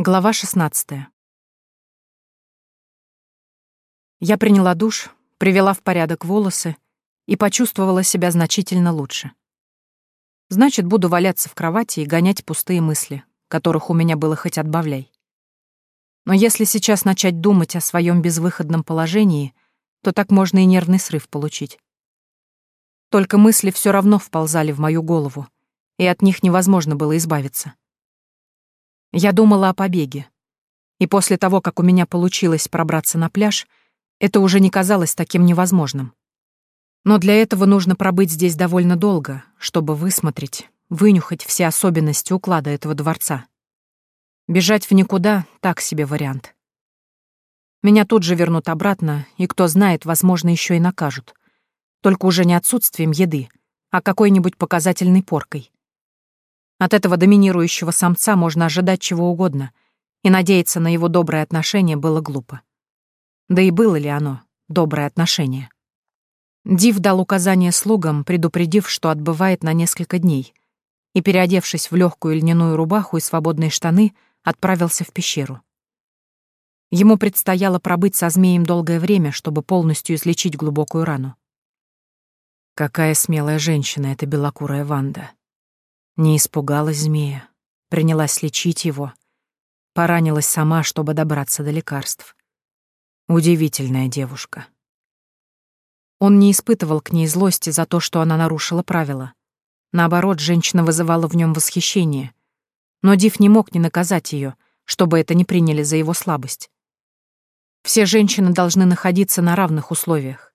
Глава 16. Я приняла душ, привела в порядок волосы и почувствовала себя значительно лучше. Значит, буду валяться в кровати и гонять пустые мысли, которых у меня было хоть отбавляй. Но если сейчас начать думать о своем безвыходном положении, то так можно и нервный срыв получить. Только мысли все равно вползали в мою голову, и от них невозможно было избавиться. Я думала о побеге. И после того, как у меня получилось пробраться на пляж, это уже не казалось таким невозможным. Но для этого нужно пробыть здесь довольно долго, чтобы высмотреть, вынюхать все особенности уклада этого дворца. Бежать в никуда — так себе вариант. Меня тут же вернут обратно, и, кто знает, возможно, еще и накажут. Только уже не отсутствием еды, а какой-нибудь показательной поркой. От этого доминирующего самца можно ожидать чего угодно, и надеяться на его доброе отношение было глупо. Да и было ли оно, доброе отношение? Див дал указание слугам, предупредив, что отбывает на несколько дней, и, переодевшись в легкую льняную рубаху и свободные штаны, отправился в пещеру. Ему предстояло пробыть со змеем долгое время, чтобы полностью излечить глубокую рану. Какая смелая женщина эта белокурая Ванда. Не испугалась змея, принялась лечить его, поранилась сама, чтобы добраться до лекарств. Удивительная девушка. Он не испытывал к ней злости за то, что она нарушила правила. Наоборот, женщина вызывала в нем восхищение. Но Див не мог не наказать ее, чтобы это не приняли за его слабость. Все женщины должны находиться на равных условиях.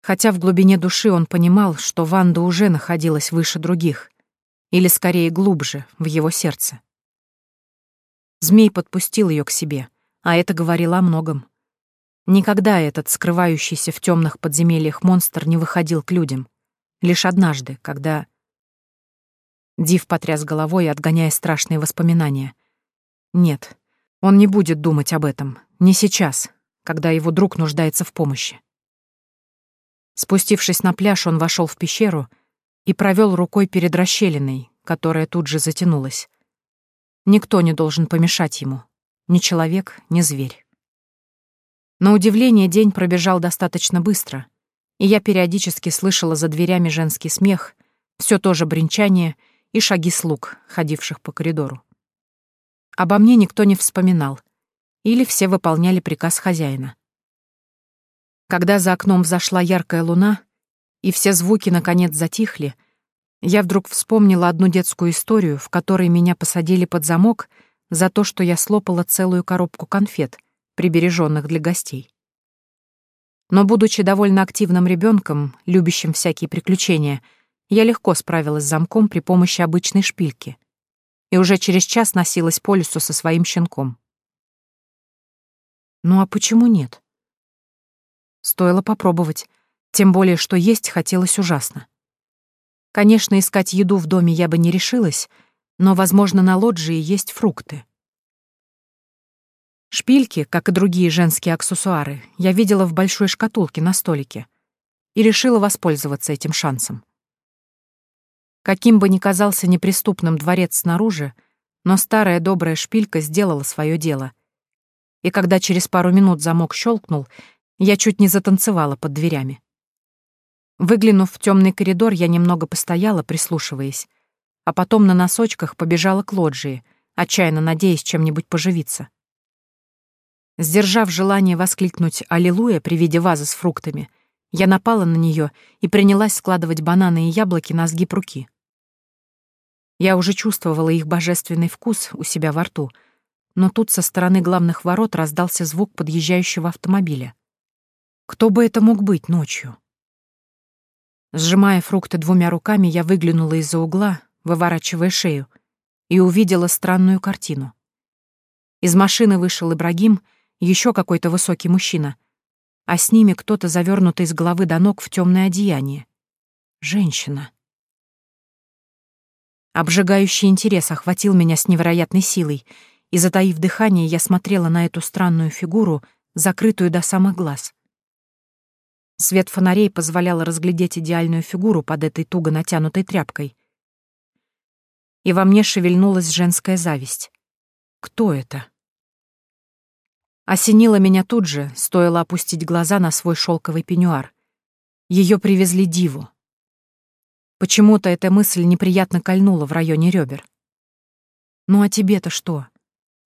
Хотя в глубине души он понимал, что Ванда уже находилась выше других, или скорее глубже, в его сердце. Змей подпустил ее к себе, а это говорило о многом. Никогда этот скрывающийся в темных подземельях монстр не выходил к людям. Лишь однажды, когда... Див потряс головой, отгоняя страшные воспоминания. Нет, он не будет думать об этом. Не сейчас, когда его друг нуждается в помощи. Спустившись на пляж, он вошел в пещеру — и провел рукой перед расщелиной, которая тут же затянулась. Никто не должен помешать ему. Ни человек, ни зверь. На удивление, день пробежал достаточно быстро, и я периодически слышала за дверями женский смех, все то же бренчание и шаги слуг, ходивших по коридору. Обо мне никто не вспоминал, или все выполняли приказ хозяина. Когда за окном взошла яркая луна, и все звуки наконец затихли, я вдруг вспомнила одну детскую историю, в которой меня посадили под замок за то, что я слопала целую коробку конфет, прибереженных для гостей. Но, будучи довольно активным ребенком, любящим всякие приключения, я легко справилась с замком при помощи обычной шпильки и уже через час носилась по лесу со своим щенком. Ну а почему нет? Стоило попробовать. Тем более, что есть хотелось ужасно. Конечно, искать еду в доме я бы не решилась, но, возможно, на лоджии есть фрукты. Шпильки, как и другие женские аксессуары, я видела в большой шкатулке на столике и решила воспользоваться этим шансом. Каким бы ни казался неприступным дворец снаружи, но старая добрая шпилька сделала свое дело. И когда через пару минут замок щелкнул, я чуть не затанцевала под дверями. Выглянув в темный коридор, я немного постояла, прислушиваясь, а потом на носочках побежала к лоджии, отчаянно надеясь чем-нибудь поживиться. Сдержав желание воскликнуть «Аллилуйя» при виде вазы с фруктами, я напала на нее и принялась складывать бананы и яблоки на сгиб руки. Я уже чувствовала их божественный вкус у себя во рту, но тут со стороны главных ворот раздался звук подъезжающего автомобиля. Кто бы это мог быть ночью? Сжимая фрукты двумя руками, я выглянула из-за угла, выворачивая шею, и увидела странную картину. Из машины вышел Ибрагим, еще какой-то высокий мужчина, а с ними кто-то завернутый с головы до ног в темное одеяние. Женщина. Обжигающий интерес охватил меня с невероятной силой, и, затаив дыхание, я смотрела на эту странную фигуру, закрытую до самых глаз. Свет фонарей позволял разглядеть идеальную фигуру под этой туго натянутой тряпкой. И во мне шевельнулась женская зависть. Кто это? Осенило меня тут же, стоило опустить глаза на свой шелковый пеньюар. Ее привезли Диву. Почему-то эта мысль неприятно кольнула в районе ребер. Ну а тебе-то что?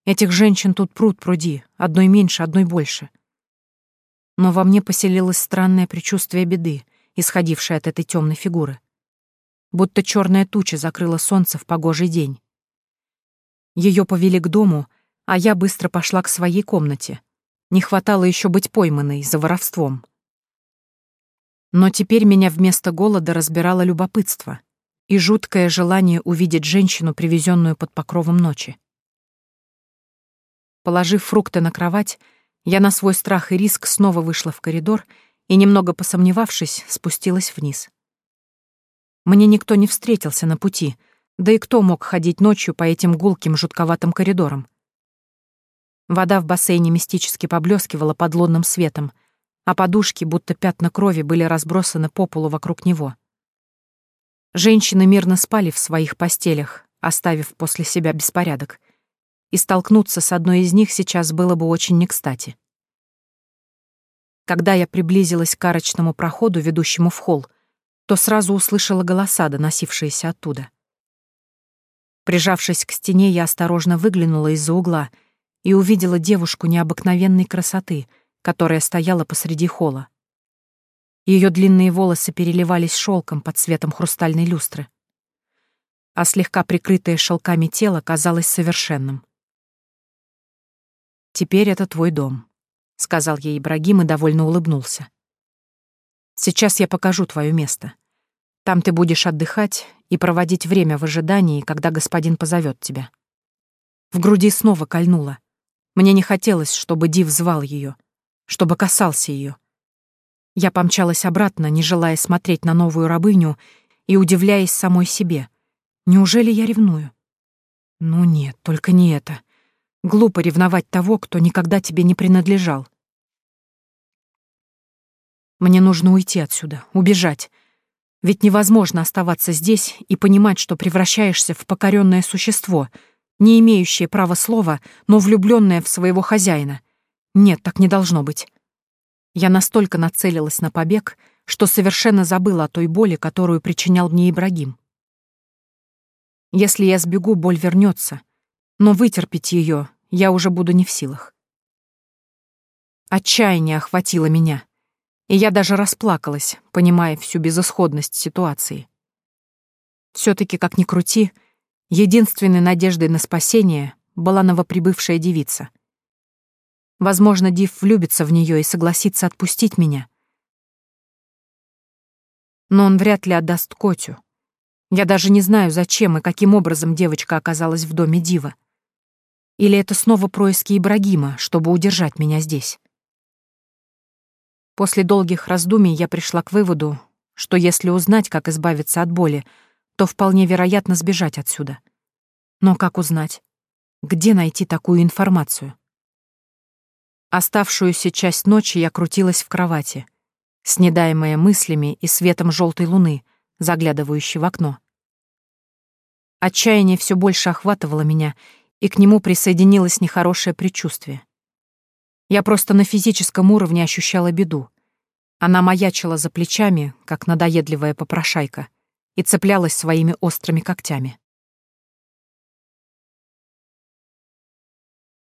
Этих женщин тут пруд пруди, одной меньше, одной больше. Но во мне поселилось странное предчувствие беды, исходившее от этой темной фигуры. Будто черная туча закрыла солнце в погожий день. Ее повели к дому, а я быстро пошла к своей комнате. Не хватало еще быть пойманной за воровством. Но теперь меня вместо голода разбирало любопытство и жуткое желание увидеть женщину, привезенную под покровом ночи. Положив фрукты на кровать, я на свой страх и риск снова вышла в коридор и, немного посомневавшись, спустилась вниз. Мне никто не встретился на пути, да и кто мог ходить ночью по этим гулким жутковатым коридорам? Вода в бассейне мистически поблескивала под лунным светом, а подушки, будто пятна крови, были разбросаны по полу вокруг него. Женщины мирно спали в своих постелях, оставив после себя беспорядок — и столкнуться с одной из них сейчас было бы очень не кстати. Когда я приблизилась к арочному проходу, ведущему в холл, то сразу услышала голоса, доносившиеся оттуда. Прижавшись к стене, я осторожно выглянула из-за угла и увидела девушку необыкновенной красоты, которая стояла посреди холла. Ее длинные волосы переливались шелком под цветом хрустальной люстры, а слегка прикрытое шелками тело казалось совершенным. «Теперь это твой дом», — сказал ей Ибрагим и довольно улыбнулся. «Сейчас я покажу твое место. Там ты будешь отдыхать и проводить время в ожидании, когда господин позовет тебя». В груди снова кольнуло. Мне не хотелось, чтобы Див звал ее, чтобы касался ее. Я помчалась обратно, не желая смотреть на новую рабыню и удивляясь самой себе. Неужели я ревную? Ну нет, только не это. Глупо ревновать того, кто никогда тебе не принадлежал. Мне нужно уйти отсюда, убежать. Ведь невозможно оставаться здесь и понимать, что превращаешься в покоренное существо, не имеющее права слова, но влюбленное в своего хозяина. Нет, так не должно быть. Я настолько нацелилась на побег, что совершенно забыла о той боли, которую причинял мне Ибрагим. Если я сбегу, боль вернется, но вытерпеть ее я уже буду не в силах. Отчаяние охватило меня, и я даже расплакалась, понимая всю безысходность ситуации. Все-таки, как ни крути, единственной надеждой на спасение была новоприбывшая девица. Возможно, Див влюбится в нее и согласится отпустить меня. Но он вряд ли отдаст Котю. Я даже не знаю, зачем и каким образом девочка оказалась в доме Дива. Или это снова происки Ибрагима, чтобы удержать меня здесь? После долгих раздумий я пришла к выводу, что если узнать, как избавиться от боли, то вполне вероятно сбежать отсюда. Но как узнать? Где найти такую информацию? Оставшуюся часть ночи я крутилась в кровати, снедаемая мыслями и светом желтой луны, заглядывающей в окно. Отчаяние все больше охватывало меня, и к нему присоединилось нехорошее предчувствие. Я просто на физическом уровне ощущала беду. Она маячила за плечами, как надоедливая попрошайка, и цеплялась своими острыми когтями.